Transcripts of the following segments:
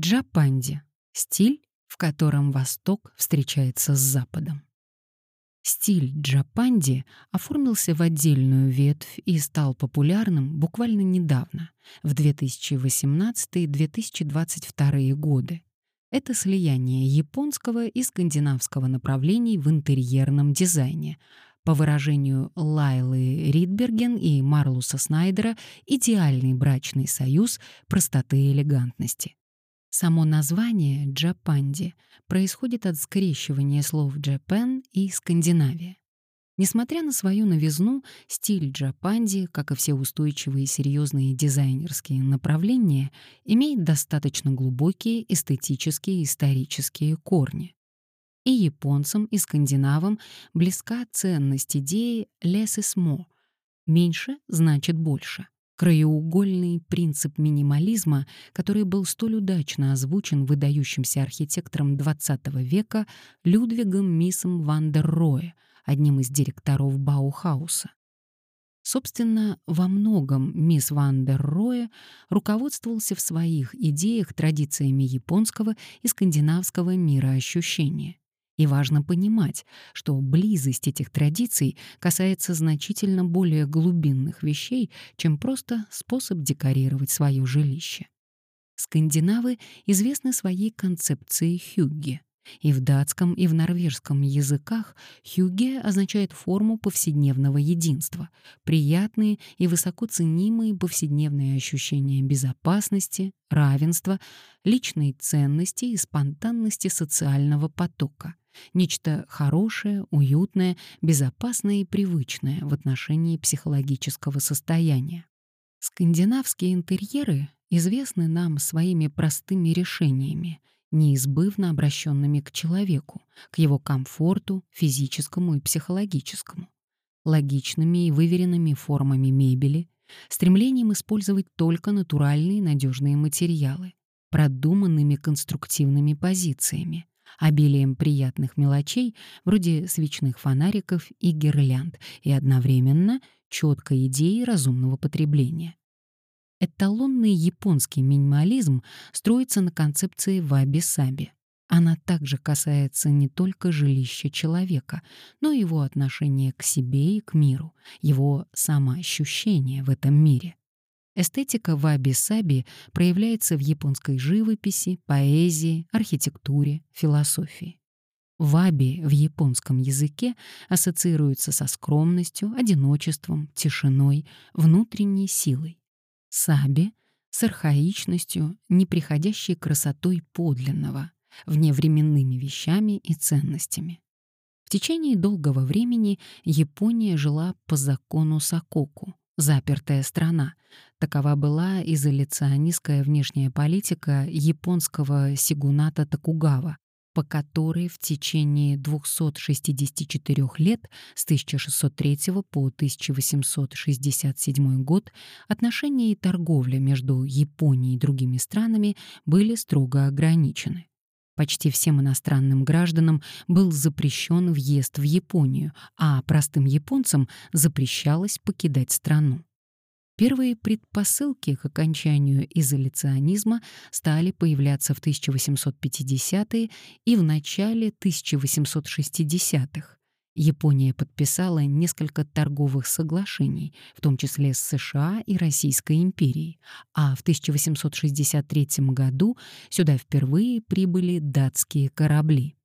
Джапанди — стиль, в котором Восток встречается с Западом. Стиль джапанди оформился в отдельную ветвь и стал популярным буквально недавно, в 2018-2022 годы. Это слияние японского и скандинавского направлений в интерьерном дизайне. По выражению Лайлы Ридберген и Марлуса Снайдера, идеальный брачный союз простоты и элегантности. Само название «Джапанди» происходит от скрещивания слов «Джапан» и «Скандинавия». Несмотря на свою новизну, стиль джапанди, как и все устойчивые серьезные дизайнерские направления, имеет достаточно глубокие эстетические и исторические корни. И японцам, и скандинавам близка ценность идеи «less is more» — «меньше значит больше» краеугольный принцип минимализма, который был столь удачно озвучен выдающимся архитектором XX века Людвигом Миссом ван дер Рое, одним из директоров Баухауса. Собственно, во многом мисс Ван дер Роя руководствовался в своих идеях традициями японского и скандинавского мира ощущения. И важно понимать, что близость этих традиций касается значительно более глубинных вещей, чем просто способ декорировать свое жилище. Скандинавы известны своей концепцией хюгге. И в датском, и в норвежском языках хюгге означает форму повседневного единства, приятные и высоко ценимые повседневные ощущения безопасности, равенства, личной ценности и спонтанности социального потока. Нечто хорошее, уютное, безопасное и привычное в отношении психологического состояния. Скандинавские интерьеры известны нам своими простыми решениями, неизбывно обращенными к человеку, к его комфорту, физическому и психологическому, логичными и выверенными формами мебели, стремлением использовать только натуральные надежные материалы, продуманными конструктивными позициями, обилием приятных мелочей, вроде свечных фонариков и гирлянд, и одновременно четкой идеей разумного потребления. Эталонный японский минимализм строится на концепции ваби-саби. Она также касается не только жилища человека, но и его отношения к себе и к миру, его самоощущения в этом мире. Эстетика ваби-саби проявляется в японской живописи, поэзии, архитектуре, философии. Ваби в японском языке ассоциируется со скромностью, одиночеством, тишиной, внутренней силой. Саби — с архаичностью, неприходящей красотой подлинного, вневременными вещами и ценностями. В течение долгого времени Япония жила по закону Сококу, запертая страна. Такова была изоляционистская внешняя политика японского сигуната Токугава, по которой в течение 264 лет с 1603 по 1867 год отношения и торговля между Японией и другими странами были строго ограничены. Почти всем иностранным гражданам был запрещен въезд в Японию, а простым японцам запрещалось покидать страну. Первые предпосылки к окончанию изоляционизма стали появляться в 1850-е и в начале 1860-х. Япония подписала несколько торговых соглашений, в том числе с США и Российской империей, а в 1863 году сюда впервые прибыли датские корабли.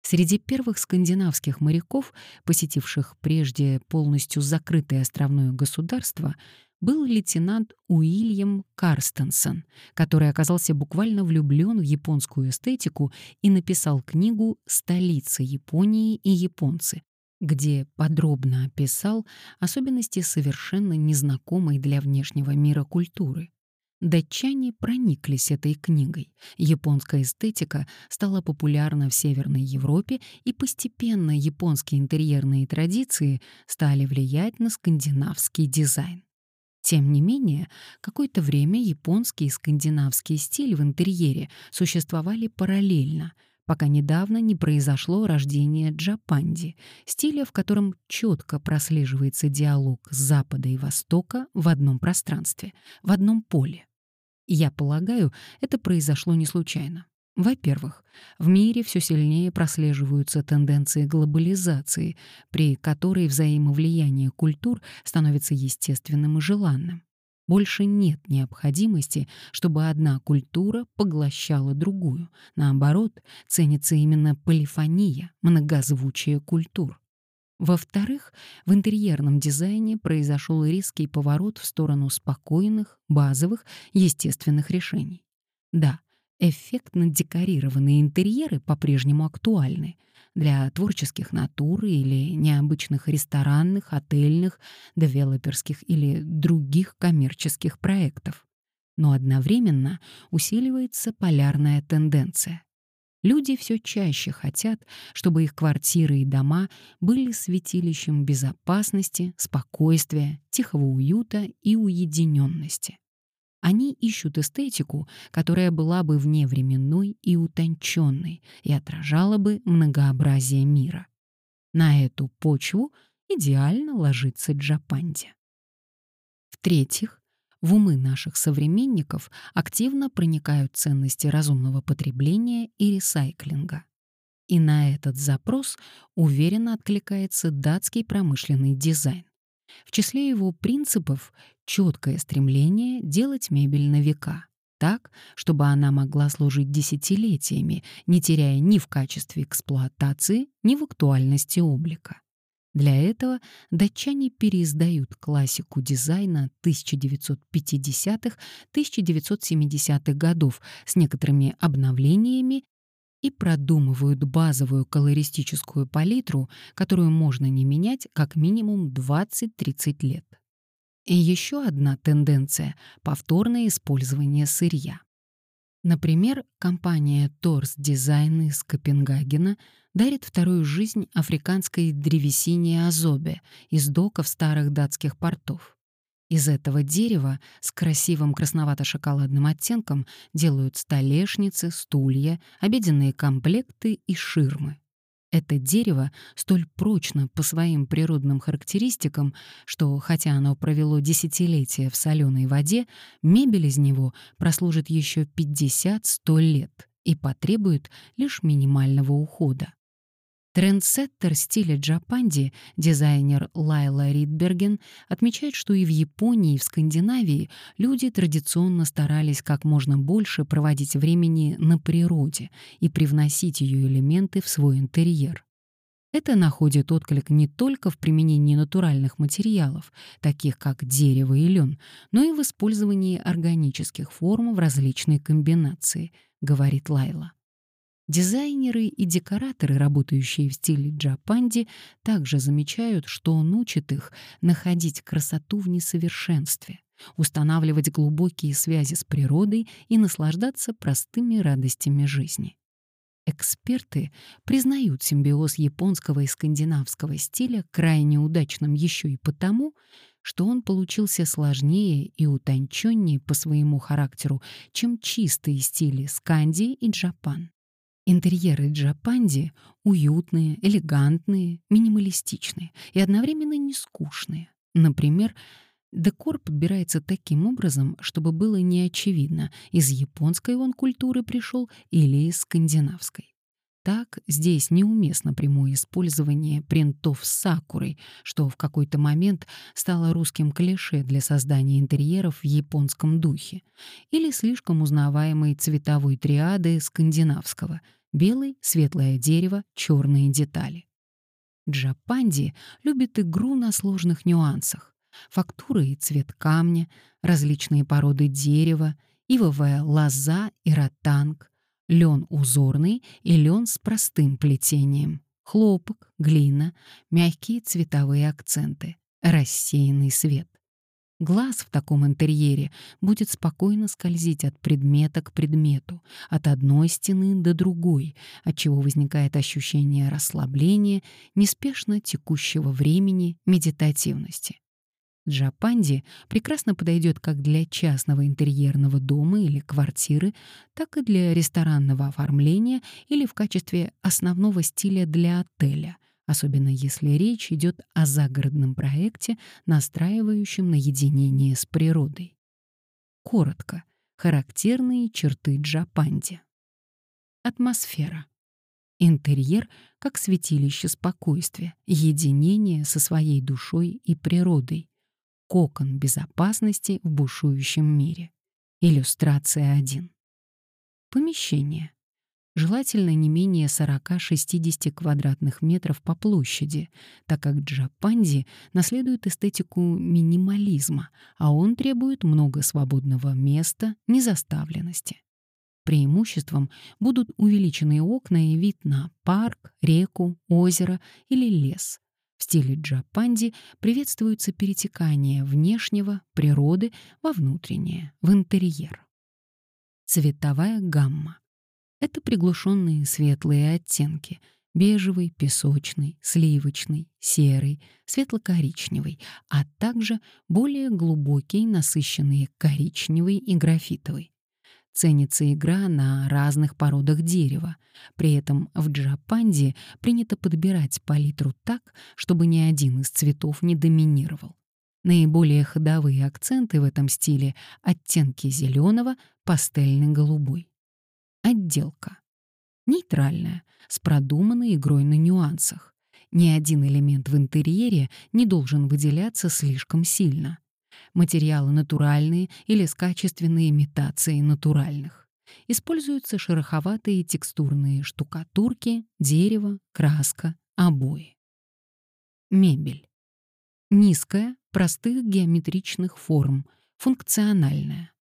Среди первых скандинавских моряков, посетивших прежде полностью закрытое островное государство, был лейтенант Уильям Карстенсон, который оказался буквально влюблен в японскую эстетику и написал книгу «Столица Японии и японцы», где подробно описал особенности совершенно незнакомой для внешнего мира культуры. Датчане прониклись этой книгой. Японская эстетика стала популярна в Северной Европе, и постепенно японские интерьерные традиции стали влиять на скандинавский дизайн. Тем не менее, какое-то время японский и скандинавский стиль в интерьере существовали параллельно, пока недавно не произошло рождение джапанди, стиля, в котором четко прослеживается диалог Запада и Востока в одном пространстве, в одном поле. Я полагаю, это произошло не случайно. Во-первых, в мире все сильнее прослеживаются тенденции глобализации, при которой взаимовлияние культур становится естественным и желанным. Больше нет необходимости, чтобы одна культура поглощала другую. Наоборот, ценится именно полифония, многозвучие культур. Во-вторых, в интерьерном дизайне произошел резкий поворот в сторону спокойных, базовых, естественных решений. Да, эффектно декорированные интерьеры по-прежнему актуальны для творческих натур или необычных ресторанных, отельных, девелоперских или других коммерческих проектов. Но одновременно усиливается полярная тенденция. Люди все чаще хотят, чтобы их квартиры и дома были святилищем безопасности, спокойствия, тихого уюта и уединенности. Они ищут эстетику, которая была бы вневременной и утонченной и отражала бы многообразие мира. На эту почву идеально ложится Джапанди. В-третьих, в умы наших современников активно проникают ценности разумного потребления и ресайклинга. И на этот запрос уверенно откликается датский промышленный дизайн. В числе его принципов четкое стремление делать мебель на века, так, чтобы она могла служить десятилетиями, не теряя ни в качестве эксплуатации, ни в актуальности облика. Для этого датчане переиздают классику дизайна 1950-1970-х годов с некоторыми обновлениями и продумывают базовую колористическую палитру, которую можно не менять как минимум 20-30 лет. И еще одна тенденция — повторное использование сырья. Например, компания Торс Design из Копенгагена дарит вторую жизнь африканской древесине азобе из доков старых датских портов. Из этого дерева с красивым красновато-шоколадным оттенком делают столешницы, стулья, обеденные комплекты и ширмы. Это дерево столь прочно по своим природным характеристикам, что, хотя оно провело десятилетия в соленой воде, мебель из него прослужит еще 50-100 лет и потребует лишь минимального ухода. Трендсеттер стиля джапанди, дизайнер Лайла Ридберген, отмечает, что и в Японии, и в Скандинавии люди традиционно старались как можно больше проводить времени на природе и привносить ее элементы в свой интерьер. Это находит отклик не только в применении натуральных материалов, таких как дерево и лен, но и в использовании органических форм в различной комбинации, говорит Лайла. Дизайнеры и декораторы, работающие в стиле джапанди, также замечают, что он учит их находить красоту в несовершенстве, устанавливать глубокие связи с природой и наслаждаться простыми радостями жизни. Эксперты признают симбиоз японского и скандинавского стиля крайне удачным еще и потому, что он получился сложнее и утонченнее по своему характеру, чем чистые стили сканди и джапан. Интерьеры Джапанди уютные, элегантные, минималистичные и одновременно не скучные. Например, декор подбирается таким образом, чтобы было неочевидно, из японской он культуры пришел или из скандинавской. Так, здесь неуместно прямое использование принтов с сакурой, что в какой-то момент стало русским клише для создания интерьеров в японском духе, или слишком узнаваемой цветовой триады скандинавского — Белый — светлое дерево, черные детали. Джапанди любит игру на сложных нюансах. Фактура и цвет камня, различные породы дерева, ивовая лоза и ротанг, лен узорный и лен с простым плетением, хлопок, глина, мягкие цветовые акценты, рассеянный свет. Глаз в таком интерьере будет спокойно скользить от предмета к предмету, от одной стены до другой, отчего возникает ощущение расслабления, неспешно текущего времени, медитативности. Джапанди прекрасно подойдет как для частного интерьерного дома или квартиры, так и для ресторанного оформления или в качестве основного стиля для отеля — особенно если речь идет о загородном проекте, настраивающем на единение с природой. Коротко, Характерные черты джапанди. Атмосфера. Интерьер как святилище спокойствия, единение со своей душой и природой, кокон безопасности в бушующем мире. Иллюстрация 1. Помещение. Желательно не менее 40-60 квадратных метров по площади, так как Джапанди наследует эстетику минимализма, а он требует много свободного места, незаставленности. Преимуществом будут увеличенные окна и вид на парк, реку, озеро или лес. В стиле джапанди приветствуется перетекание внешнего, природы, во внутреннее, в интерьер. Цветовая гамма. Это приглушенные светлые оттенки — бежевый, песочный, сливочный, серый, светло-коричневый, а также более глубокий, насыщенный коричневый и графитовый ценится игра на разных породах дерева. При этом в джапанде принято подбирать палитру так, чтобы ни один из цветов не доминировал. Наиболее ходовые акценты в этом стиле — оттенки зеленого, пастельный голубой. Отделка. Нейтральная, с продуманной игрой на нюансах. Ни один элемент в интерьере не должен выделяться слишком сильно материалы натуральные или с качественной имитацией натуральных. Используются шероховатые текстурные штукатурки, дерево, краска, обои. Мебель. Низкая, простых геометричных форм, функциональная.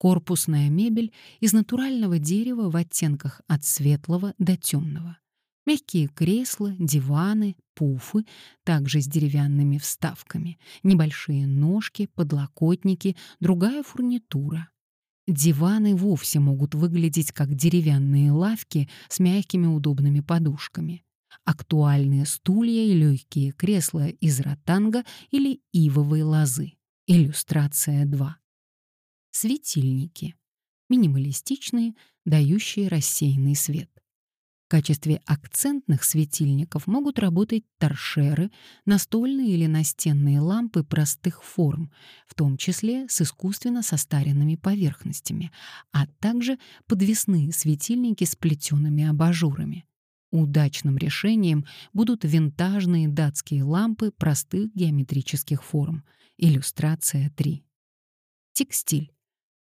Корпусная мебель из натурального дерева в оттенках от светлого до темного. Мягкие кресла, диваны, пуфы, также с деревянными вставками, небольшие ножки, подлокотники, другая фурнитура. Диваны вовсе могут выглядеть как деревянные лавки с мягкими удобными подушками. Актуальные стулья и легкие кресла из ротанга или ивовой лозы. Иллюстрация 2. Светильники. Минималистичные, дающие рассеянный свет. В качестве акцентных светильников могут работать торшеры, настольные или настенные лампы простых форм, в том числе с искусственно состаренными поверхностями, а также подвесные светильники с плетеными абажурами. Удачным решением будут винтажные датские лампы простых геометрических форм. Иллюстрация 3. Текстиль.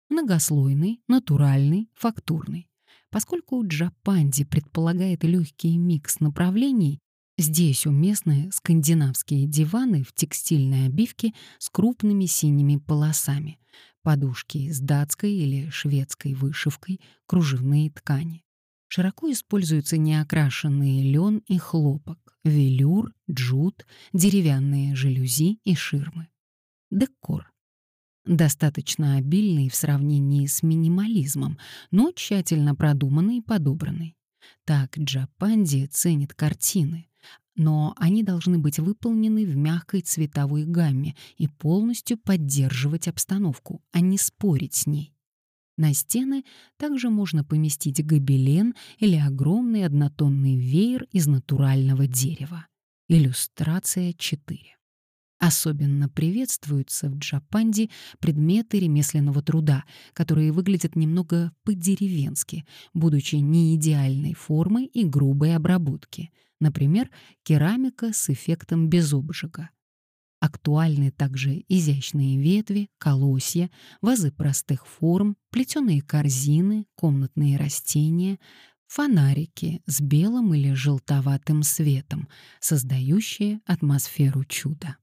Многослойный, натуральный, фактурный. Поскольку джапанди предполагает легкий микс направлений, здесь уместны скандинавские диваны в текстильной обивке с крупными синими полосами, подушки с датской или шведской вышивкой, кружевные ткани. Широко используются неокрашенные лен и хлопок, велюр, джут, деревянные жалюзи и ширмы. Декор достаточно обильный в сравнении с минимализмом, но тщательно продуманный и подобранный. Так Джапанди ценит картины, но они должны быть выполнены в мягкой цветовой гамме и полностью поддерживать обстановку, а не спорить с ней. На стены также можно поместить гобелен или огромный однотонный веер из натурального дерева. Иллюстрация 4. Особенно приветствуются в Джапанде предметы ремесленного труда, которые выглядят немного по-деревенски, будучи не идеальной формы и грубой обработки. Например, керамика с эффектом безобжига. Актуальны также изящные ветви, колосья, вазы простых форм, плетеные корзины, комнатные растения, фонарики с белым или желтоватым светом, создающие атмосферу чуда.